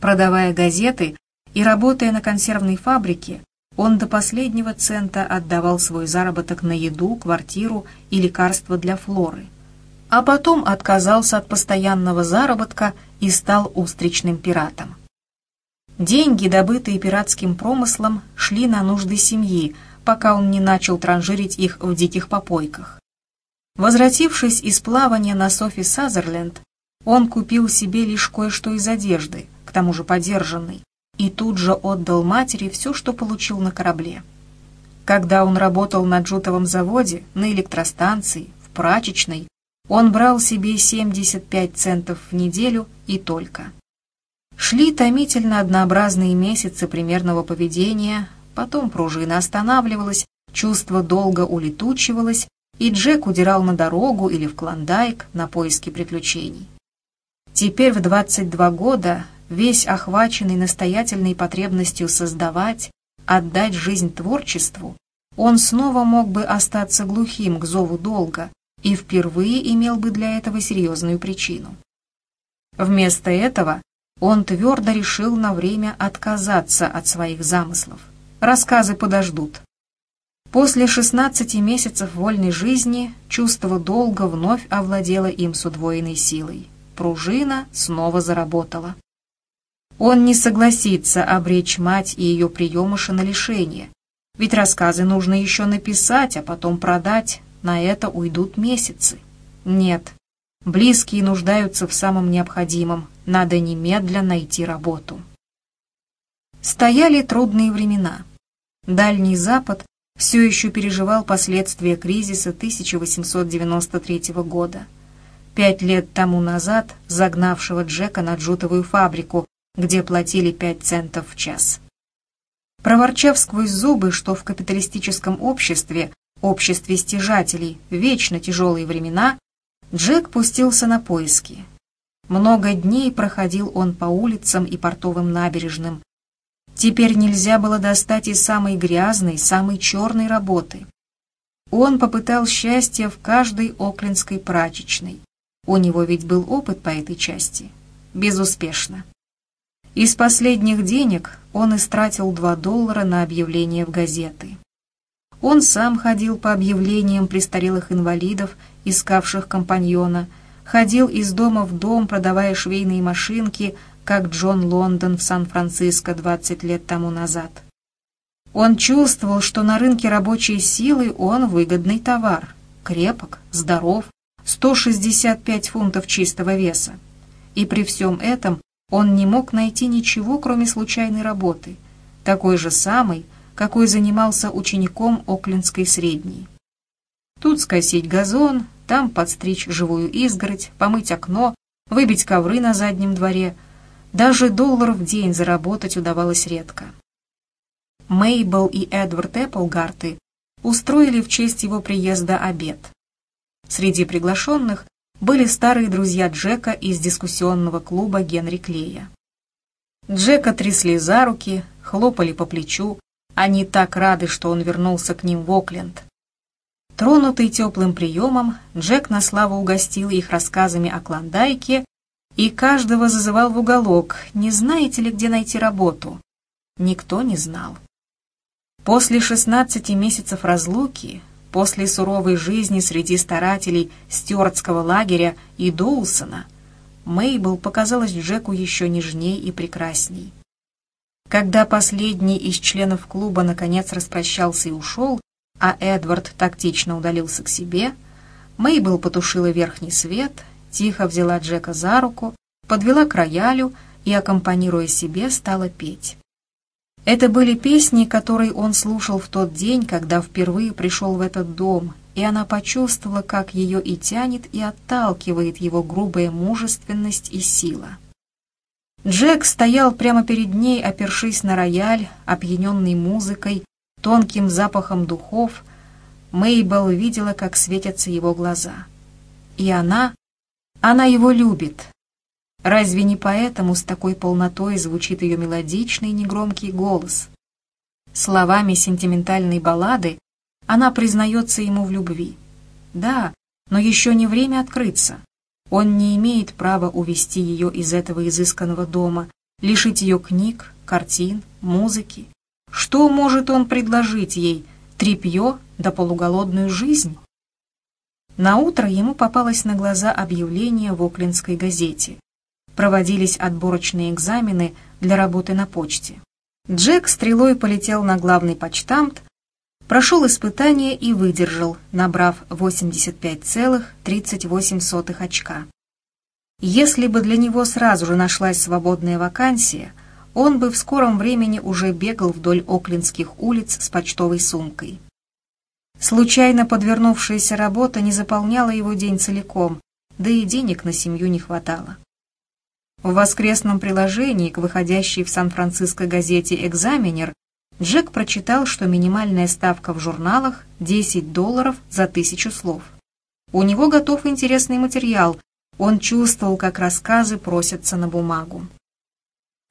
Продавая газеты и работая на консервной фабрике, он до последнего цента отдавал свой заработок на еду, квартиру и лекарства для Флоры. А потом отказался от постоянного заработка и стал устричным пиратом. Деньги, добытые пиратским промыслом, шли на нужды семьи, пока он не начал транжирить их в диких попойках. Возвратившись из плавания на Софи Сазерленд, он купил себе лишь кое-что из одежды, к тому же подержанной, и тут же отдал матери все, что получил на корабле. Когда он работал на джутовом заводе, на электростанции, в прачечной, он брал себе 75 центов в неделю и только. Шли томительно однообразные месяцы примерного поведения, потом пружина останавливалась, чувство долго улетучивалось, и Джек удирал на дорогу или в Клондайк на поиски приключений. Теперь в 22 года, весь охваченный настоятельной потребностью создавать, отдать жизнь творчеству, он снова мог бы остаться глухим к зову долга и впервые имел бы для этого серьезную причину. Вместо этого он твердо решил на время отказаться от своих замыслов. Рассказы подождут. После 16 месяцев вольной жизни чувство долга вновь овладело им с удвоенной силой. Пружина снова заработала. Он не согласится обречь мать и ее приемыша на лишение, ведь рассказы нужно еще написать, а потом продать, на это уйдут месяцы. Нет, Близкие нуждаются в самом необходимом. Надо немедленно найти работу. Стояли трудные времена. Дальний Запад все еще переживал последствия кризиса 1893 года. Пять лет тому назад загнавшего Джека на джутовую фабрику, где платили пять центов в час. Проворчав сквозь зубы, что в капиталистическом обществе, обществе стяжателей, вечно тяжелые времена, Джек пустился на поиски. Много дней проходил он по улицам и портовым набережным. Теперь нельзя было достать и самой грязной, самой черной работы. Он попытал счастье в каждой оклендской прачечной. У него ведь был опыт по этой части. Безуспешно. Из последних денег он истратил 2 доллара на объявление в газеты. Он сам ходил по объявлениям престарелых инвалидов, искавших компаньона, ходил из дома в дом, продавая швейные машинки, как Джон Лондон в Сан-Франциско 20 лет тому назад. Он чувствовал, что на рынке рабочей силы он выгодный товар, крепок, здоров, 165 фунтов чистого веса. И при всем этом он не мог найти ничего, кроме случайной работы, такой же самой, какой занимался учеником Оклендской средней. Тут скосить газон, там подстричь живую изгородь, помыть окно, выбить ковры на заднем дворе. Даже доллар в день заработать удавалось редко. Мейбл и Эдвард Эпплгарты устроили в честь его приезда обед. Среди приглашенных были старые друзья Джека из дискуссионного клуба Генри Клея. Джека трясли за руки, хлопали по плечу, они так рады, что он вернулся к ним в Окленд. Тронутый теплым приемом, Джек на славу угостил их рассказами о Клондайке и каждого зазывал в уголок, не знаете ли, где найти работу. Никто не знал. После 16 месяцев разлуки, после суровой жизни среди старателей стюартского лагеря и Доусона, Мейбл показалась Джеку еще нежней и прекрасней. Когда последний из членов клуба наконец распрощался и ушел, а Эдвард тактично удалился к себе, Мейбл потушила верхний свет, тихо взяла Джека за руку, подвела к роялю и, аккомпанируя себе, стала петь. Это были песни, которые он слушал в тот день, когда впервые пришел в этот дом, и она почувствовала, как ее и тянет, и отталкивает его грубая мужественность и сила. Джек стоял прямо перед ней, опершись на рояль, опьяненный музыкой, тонким запахом духов. Мейбл видела, как светятся его глаза. И она, она его любит, Разве не поэтому с такой полнотой звучит ее мелодичный негромкий голос? Словами сентиментальной баллады она признается ему в любви. Да, но еще не время открыться. Он не имеет права увести ее из этого изысканного дома, лишить ее книг, картин, музыки. Что может он предложить ей? Трепье да полуголодную жизнь? На утро ему попалось на глаза объявление в Оклендской газете проводились отборочные экзамены для работы на почте. Джек стрелой полетел на главный почтамт, прошел испытание и выдержал, набрав 85,38 очка. Если бы для него сразу же нашлась свободная вакансия, он бы в скором времени уже бегал вдоль оклинских улиц с почтовой сумкой. Случайно подвернувшаяся работа не заполняла его день целиком, да и денег на семью не хватало. В воскресном приложении к выходящей в Сан-Франциско газете «Экзаменер» Джек прочитал, что минимальная ставка в журналах – 10 долларов за тысячу слов. У него готов интересный материал, он чувствовал, как рассказы просятся на бумагу.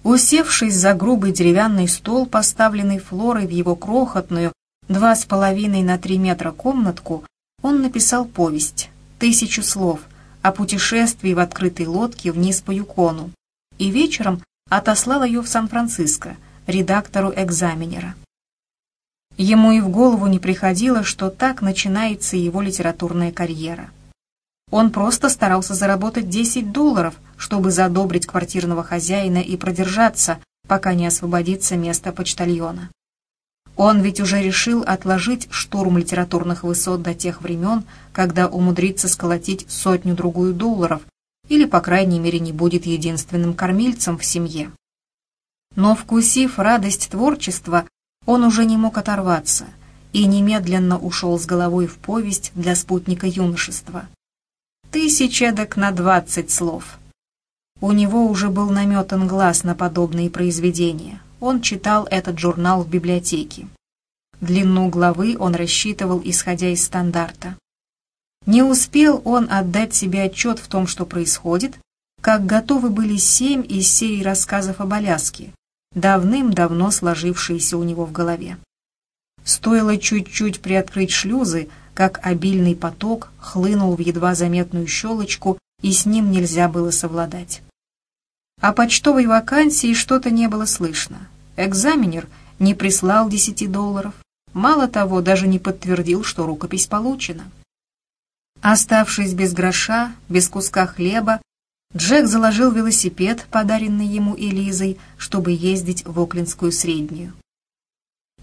Усевшись за грубый деревянный стол, поставленный Флорой в его крохотную, два с половиной на три метра комнатку, он написал повесть «Тысячу слов», о путешествии в открытой лодке вниз по Юкону и вечером отослал ее в Сан-Франциско, редактору экзаменера. Ему и в голову не приходило, что так начинается его литературная карьера. Он просто старался заработать 10 долларов, чтобы задобрить квартирного хозяина и продержаться, пока не освободится место почтальона. Он ведь уже решил отложить штурм литературных высот до тех времен, когда умудрится сколотить сотню-другую долларов, или, по крайней мере, не будет единственным кормильцем в семье. Но, вкусив радость творчества, он уже не мог оторваться и немедленно ушел с головой в повесть для спутника юношества. Тысяча док на двадцать слов. У него уже был наметан глаз на подобные произведения он читал этот журнал в библиотеке. Длину главы он рассчитывал, исходя из стандарта. Не успел он отдать себе отчет в том, что происходит, как готовы были семь из серии рассказов об Аляске, давным-давно сложившиеся у него в голове. Стоило чуть-чуть приоткрыть шлюзы, как обильный поток хлынул в едва заметную щелочку, и с ним нельзя было совладать. О почтовой вакансии что-то не было слышно. Экзаменер не прислал 10 долларов. Мало того, даже не подтвердил, что рукопись получена. Оставшись без гроша, без куска хлеба, Джек заложил велосипед, подаренный ему Элизой, чтобы ездить в Оклинскую среднюю.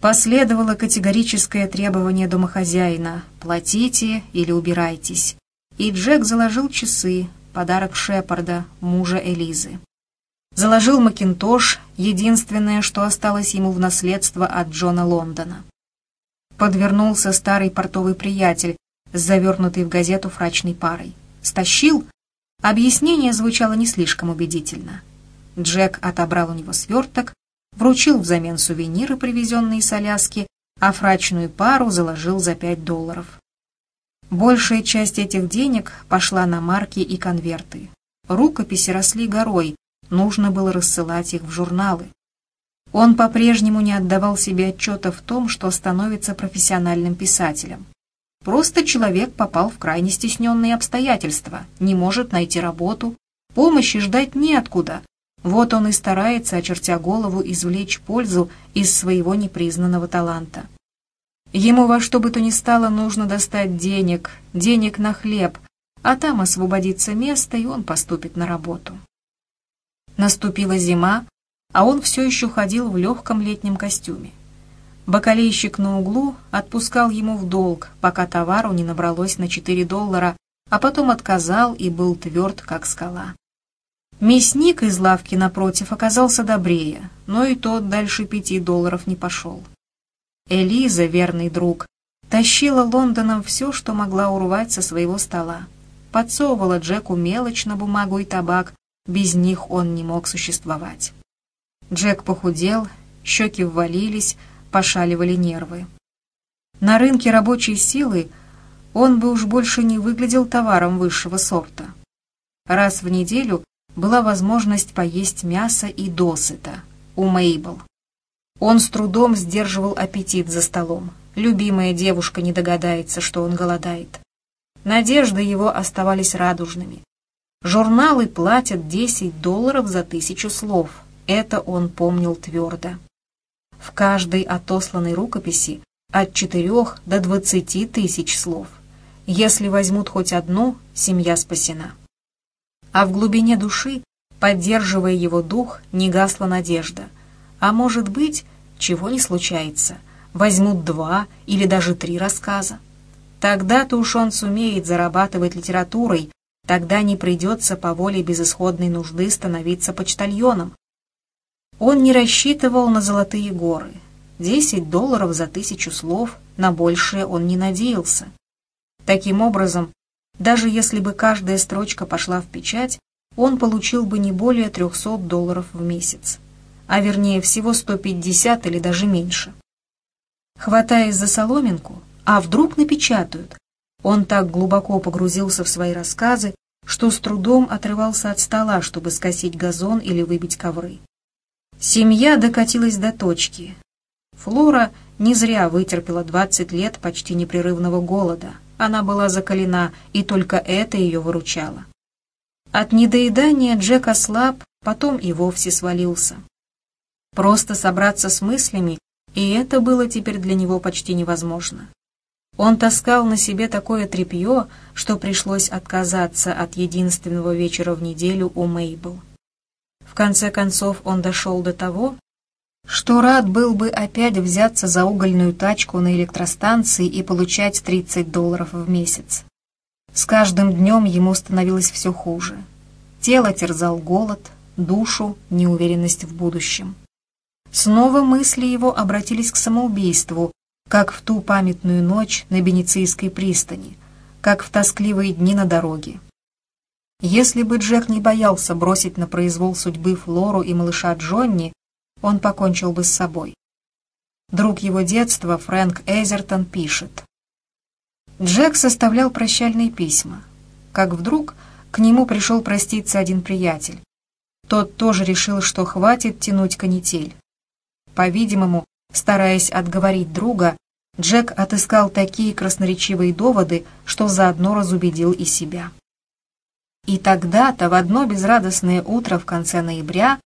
Последовало категорическое требование домохозяина «платите или убирайтесь», и Джек заложил часы, подарок Шепарда, мужа Элизы. Заложил Макинтош, единственное, что осталось ему в наследство от Джона Лондона. Подвернулся старый портовый приятель, завернутый в газету фрачной парой. Стащил? Объяснение звучало не слишком убедительно. Джек отобрал у него сверток, вручил взамен сувениры, привезенные с Аляски, а фрачную пару заложил за пять долларов. Большая часть этих денег пошла на марки и конверты. Рукописи росли горой, нужно было рассылать их в журналы. Он по-прежнему не отдавал себе отчета в том, что становится профессиональным писателем. Просто человек попал в крайне стесненные обстоятельства, не может найти работу, помощи ждать неоткуда. Вот он и старается, очертя голову, извлечь пользу из своего непризнанного таланта. Ему во что бы то ни стало нужно достать денег, денег на хлеб, а там освободится место, и он поступит на работу. Наступила зима, а он все еще ходил в легком летнем костюме. Бакалейщик на углу отпускал ему в долг, пока товару не набралось на 4 доллара, а потом отказал и был тверд, как скала. Мясник из лавки напротив оказался добрее, но и тот дальше пяти долларов не пошел. Элиза, верный друг, тащила Лондоном все, что могла урвать со своего стола. Подсовывала Джеку мелочь на бумагу и табак, без них он не мог существовать. Джек похудел, щеки ввалились, пошаливали нервы. На рынке рабочей силы он бы уж больше не выглядел товаром высшего сорта. Раз в неделю была возможность поесть мясо и досыта у Мейбл. Он с трудом сдерживал аппетит за столом. Любимая девушка не догадается, что он голодает. Надежды его оставались радужными. Журналы платят 10 долларов за тысячу слов. Это он помнил твердо. В каждой отосланной рукописи от 4 до 20 тысяч слов. Если возьмут хоть одну, семья спасена а в глубине души, поддерживая его дух, не гасла надежда. А может быть, чего не случается, возьмут два или даже три рассказа. Тогда-то уж он сумеет зарабатывать литературой, тогда не придется по воле безысходной нужды становиться почтальоном. Он не рассчитывал на золотые горы. Десять долларов за тысячу слов, на большее он не надеялся. Таким образом, даже если бы каждая строчка пошла в печать, он получил бы не более 300 долларов в месяц, а вернее всего 150 или даже меньше. Хватаясь за соломинку, а вдруг напечатают, он так глубоко погрузился в свои рассказы, что с трудом отрывался от стола, чтобы скосить газон или выбить ковры. Семья докатилась до точки. Флора не зря вытерпела 20 лет почти непрерывного голода, она была закалена, и только это ее выручало. От недоедания Джек ослаб, потом и вовсе свалился. Просто собраться с мыслями, и это было теперь для него почти невозможно. Он таскал на себе такое тряпье, что пришлось отказаться от единственного вечера в неделю у Мейбл. В конце концов он дошел до того, что рад был бы опять взяться за угольную тачку на электростанции и получать 30 долларов в месяц. С каждым днем ему становилось все хуже. Тело терзал голод, душу — неуверенность в будущем. Снова мысли его обратились к самоубийству, как в ту памятную ночь на Бенецийской пристани, как в тоскливые дни на дороге. Если бы Джек не боялся бросить на произвол судьбы Флору и малыша Джонни, он покончил бы с собой. Друг его детства, Фрэнк Эзертон, пишет. Джек составлял прощальные письма. Как вдруг к нему пришел проститься один приятель. Тот тоже решил, что хватит тянуть канитель. По-видимому, стараясь отговорить друга, Джек отыскал такие красноречивые доводы, что заодно разубедил и себя. И тогда-то в одно безрадостное утро в конце ноября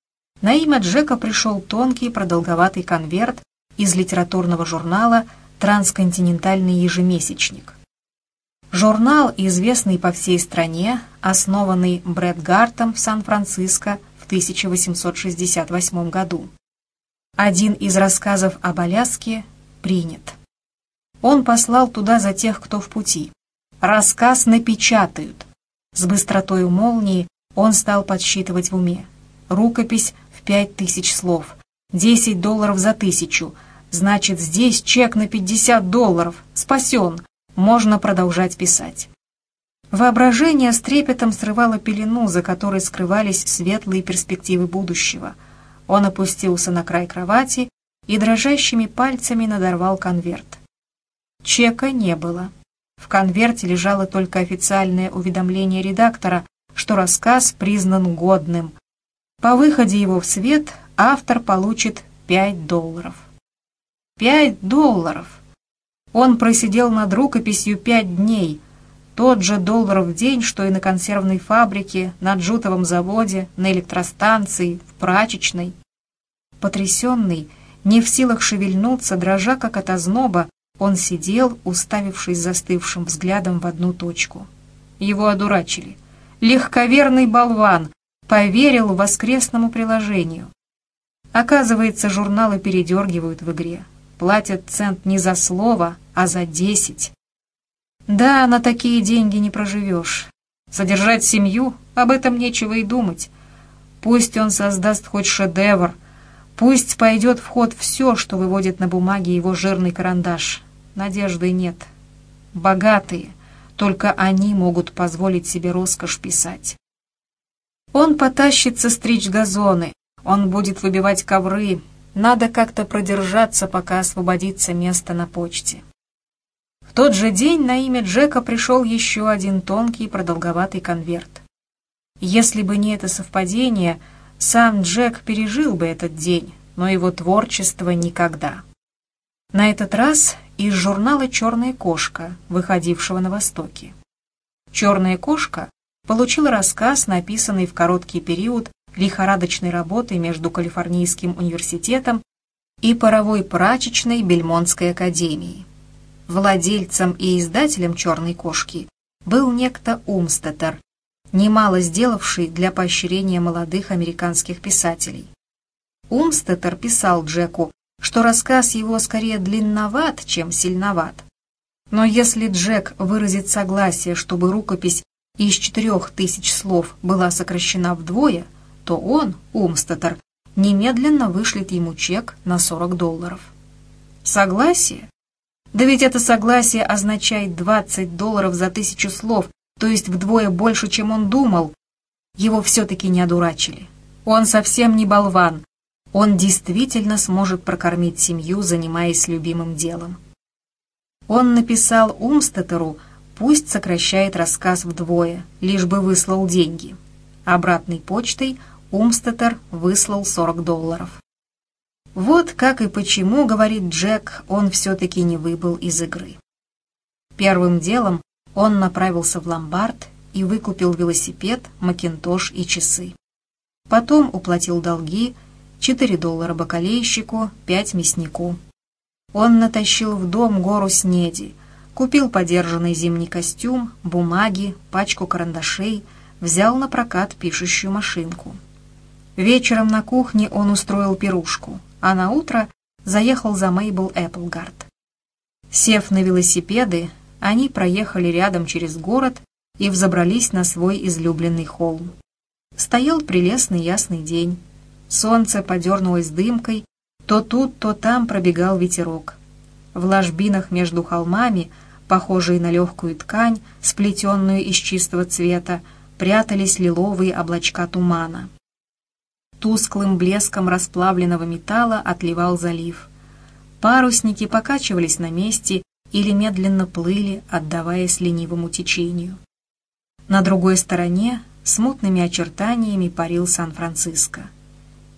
на имя Джека пришел тонкий продолговатый конверт из литературного журнала «Трансконтинентальный ежемесячник». Журнал, известный по всей стране, основанный Брэд Гартом в Сан-Франциско в 1868 году. Один из рассказов об Аляске принят. Он послал туда за тех, кто в пути. Рассказ напечатают. С быстротой молнии он стал подсчитывать в уме. Рукопись пять тысяч слов. Десять долларов за тысячу. Значит, здесь чек на пятьдесят долларов. Спасен. Можно продолжать писать. Воображение с трепетом срывало пелену, за которой скрывались светлые перспективы будущего. Он опустился на край кровати и дрожащими пальцами надорвал конверт. Чека не было. В конверте лежало только официальное уведомление редактора, что рассказ признан годным, по выходе его в свет автор получит 5 долларов. 5 долларов! Он просидел над рукописью пять дней, тот же доллар в день, что и на консервной фабрике, на джутовом заводе, на электростанции, в прачечной. Потрясенный, не в силах шевельнуться, дрожа как от озноба, он сидел, уставившись застывшим взглядом в одну точку. Его одурачили. Легковерный болван, поверил воскресному приложению. Оказывается, журналы передергивают в игре. Платят цент не за слово, а за десять. Да, на такие деньги не проживешь. Содержать семью, об этом нечего и думать. Пусть он создаст хоть шедевр, пусть пойдет в ход все, что выводит на бумаге его жирный карандаш. Надежды нет. Богатые, только они могут позволить себе роскошь писать. Он потащится стричь газоны, он будет выбивать ковры. Надо как-то продержаться, пока освободится место на почте. В тот же день на имя Джека пришел еще один тонкий продолговатый конверт. Если бы не это совпадение, сам Джек пережил бы этот день, но его творчество никогда. На этот раз из журнала «Черная кошка», выходившего на Востоке. «Черная кошка» получила рассказ, написанный в короткий период лихорадочной работы между Калифорнийским университетом и паровой прачечной Бельмонтской академией. Владельцем и издателем «Черной кошки» был некто Умстеттер, немало сделавший для поощрения молодых американских писателей. Умстеттер писал Джеку, что рассказ его скорее длинноват, чем сильноват. Но если Джек выразит согласие, чтобы рукопись из четырех тысяч слов была сокращена вдвое, то он, Умстеттер, немедленно вышлет ему чек на 40 долларов. Согласие? Да ведь это согласие означает 20 долларов за тысячу слов, то есть вдвое больше, чем он думал. Его все-таки не одурачили. Он совсем не болван. Он действительно сможет прокормить семью, занимаясь любимым делом. Он написал Умстетеру, пусть сокращает рассказ вдвое, лишь бы выслал деньги. Обратной почтой Умстетер выслал 40 долларов. Вот как и почему, говорит Джек, он все-таки не выбыл из игры. Первым делом он направился в ломбард и выкупил велосипед, макинтош и часы. Потом уплатил долги, 4 доллара бакалейщику, 5 мяснику. Он натащил в дом гору снеди, купил подержанный зимний костюм, бумаги, пачку карандашей, взял на прокат пишущую машинку. Вечером на кухне он устроил пирушку, а на утро заехал за Мейбл Эпплгард. Сев на велосипеды, они проехали рядом через город и взобрались на свой излюбленный холм. Стоял прелестный ясный день. Солнце подернулось дымкой, то тут, то там пробегал ветерок. В ложбинах между холмами, похожие на легкую ткань, сплетенную из чистого цвета, прятались лиловые облачка тумана. Тусклым блеском расплавленного металла отливал залив. Парусники покачивались на месте или медленно плыли, отдаваясь ленивому течению. На другой стороне смутными очертаниями парил Сан-Франциско.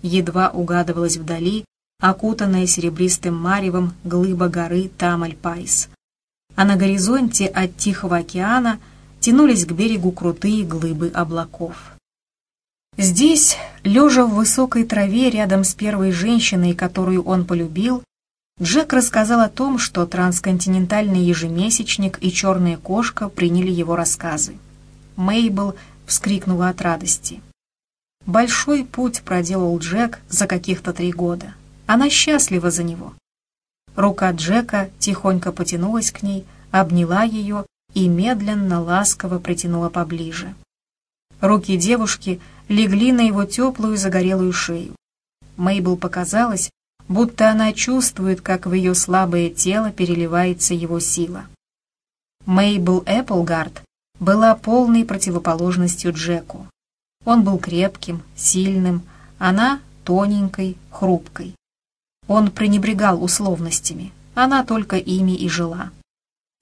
Едва угадывалась вдали, окутанная серебристым маревом глыба горы Тамаль-Пайс. А на горизонте от Тихого океана тянулись к берегу крутые глыбы облаков. Здесь, лежа в высокой траве рядом с первой женщиной, которую он полюбил, Джек рассказал о том, что трансконтинентальный ежемесячник и черная кошка приняли его рассказы. Мейбл вскрикнула от радости. Большой путь проделал Джек за каких-то три года. Она счастлива за него. Рука Джека тихонько потянулась к ней, обняла ее и медленно, ласково притянула поближе. Руки девушки легли на его теплую загорелую шею. Мейбл показалось, будто она чувствует, как в ее слабое тело переливается его сила. Мейбл Эпплгард была полной противоположностью Джеку. Он был крепким, сильным, она тоненькой, хрупкой. Он пренебрегал условностями, она только ими и жила.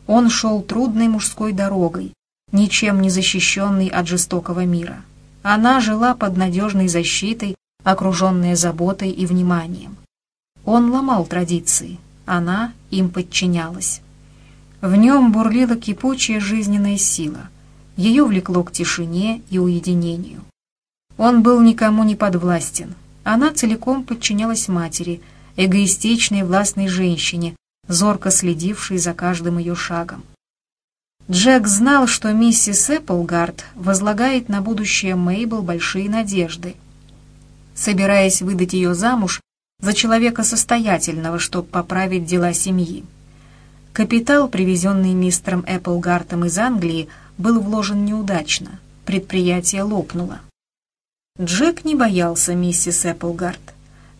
Он шел трудной мужской дорогой, ничем не защищенный от жестокого мира. Она жила под надежной защитой, окруженная заботой и вниманием. Он ломал традиции, она им подчинялась. В нем бурлила кипучая жизненная сила. Ее влекло к тишине и уединению. Он был никому не подвластен. Она целиком подчинялась матери, эгоистичной властной женщине, зорко следившей за каждым ее шагом. Джек знал, что миссис Эпплгард возлагает на будущее Мейбл большие надежды. Собираясь выдать ее замуж, за человека состоятельного, чтобы поправить дела семьи. Капитал, привезенный мистером Эпплгартом из Англии, был вложен неудачно, предприятие лопнуло. Джек не боялся миссис Эпплгард.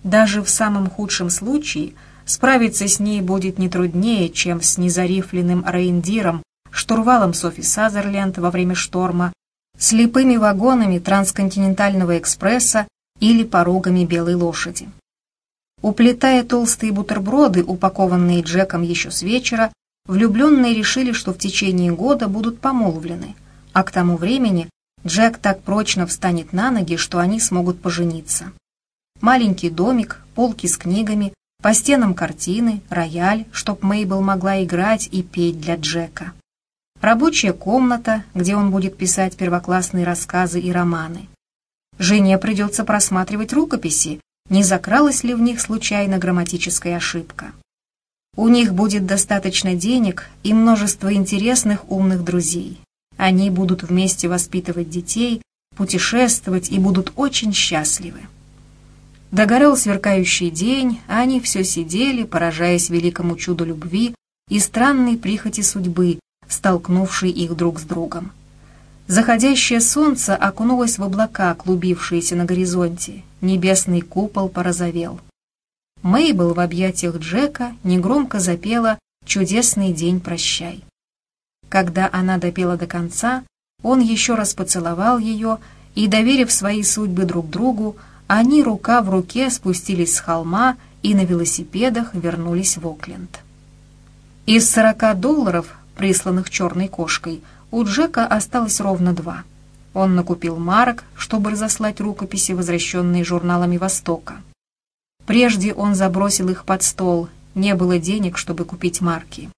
Даже в самом худшем случае справиться с ней будет не труднее, чем с незарифленным рейндиром, штурвалом Софи Сазерленд во время шторма, слепыми вагонами трансконтинентального экспресса или порогами белой лошади. Уплетая толстые бутерброды, упакованные Джеком еще с вечера, влюбленные решили, что в течение года будут помолвлены, а к тому времени Джек так прочно встанет на ноги, что они смогут пожениться. Маленький домик, полки с книгами, по стенам картины, рояль, чтоб Мейбл могла играть и петь для Джека. Рабочая комната, где он будет писать первоклассные рассказы и романы. Жене придется просматривать рукописи, не закралась ли в них случайно грамматическая ошибка. У них будет достаточно денег и множество интересных умных друзей, они будут вместе воспитывать детей, путешествовать и будут очень счастливы. Догорел сверкающий день, а они все сидели, поражаясь великому чуду любви и странной прихоти судьбы, столкнувшей их друг с другом. Заходящее солнце окунулось в облака, клубившиеся на горизонте. Небесный купол порозовел. Мейбл в объятиях Джека негромко запела «Чудесный день, прощай». Когда она допела до конца, он еще раз поцеловал ее, и, доверив свои судьбы друг другу, они рука в руке спустились с холма и на велосипедах вернулись в Окленд. Из сорока долларов, присланных черной кошкой, у Джека осталось ровно два. Он накупил марок, чтобы разослать рукописи, возвращенные журналами Востока. Прежде он забросил их под стол, не было денег, чтобы купить марки.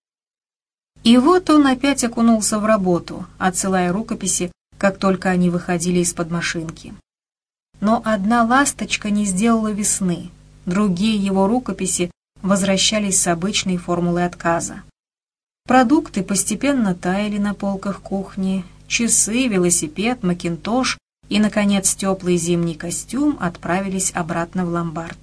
И вот он опять окунулся в работу, отсылая рукописи, как только они выходили из-под машинки. Но одна ласточка не сделала весны, другие его рукописи возвращались с обычной формулой отказа. Продукты постепенно таяли на полках кухни, часы, велосипед, макинтош и, наконец, теплый зимний костюм отправились обратно в ломбард.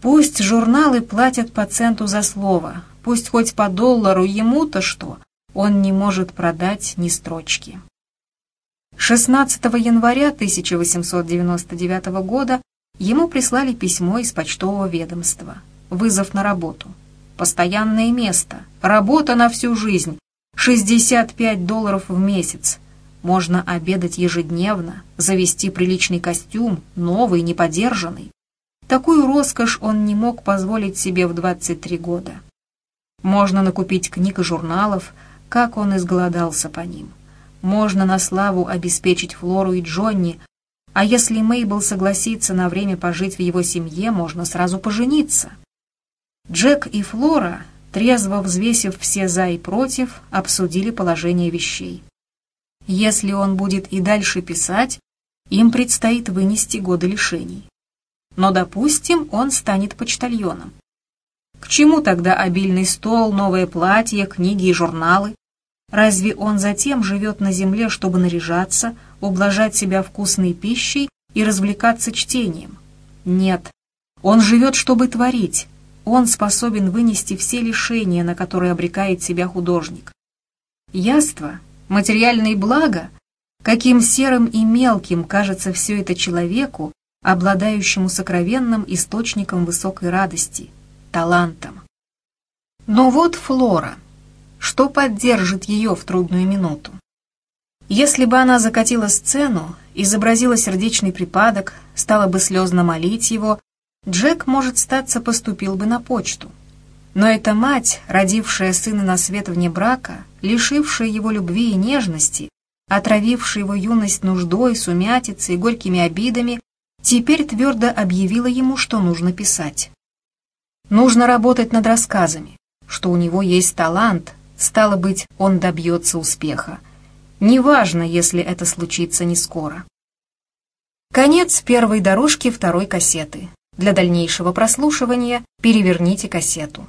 Пусть журналы платят по центу за слово, Пусть хоть по доллару ему-то что, он не может продать ни строчки. 16 января 1899 года ему прислали письмо из почтового ведомства. Вызов на работу. Постоянное место. Работа на всю жизнь. 65 долларов в месяц. Можно обедать ежедневно, завести приличный костюм, новый, неподержанный. Такую роскошь он не мог позволить себе в 23 года. Можно накупить книг и журналов, как он изголодался по ним. Можно на славу обеспечить Флору и Джонни, а если Мейбл согласится на время пожить в его семье, можно сразу пожениться. Джек и Флора, трезво взвесив все «за» и «против», обсудили положение вещей. Если он будет и дальше писать, им предстоит вынести годы лишений. Но, допустим, он станет почтальоном. К чему тогда обильный стол, новое платье, книги и журналы? Разве он затем живет на земле, чтобы наряжаться, ублажать себя вкусной пищей и развлекаться чтением? Нет. Он живет, чтобы творить. Он способен вынести все лишения, на которые обрекает себя художник. Яство, материальные блага, каким серым и мелким кажется все это человеку, обладающему сокровенным источником высокой радости – талантом. Но вот Флора. Что поддержит ее в трудную минуту? Если бы она закатила сцену, изобразила сердечный припадок, стала бы слезно молить его, Джек, может, статься, поступил бы на почту. Но эта мать, родившая сына на свет вне брака, лишившая его любви и нежности, отравившая его юность нуждой, сумятицей, горькими обидами, теперь твердо объявила ему, что нужно писать. Нужно работать над рассказами, что у него есть талант, стало быть, он добьется успеха. Неважно, если это случится не скоро. Конец первой дорожки второй кассеты. Для дальнейшего прослушивания переверните кассету.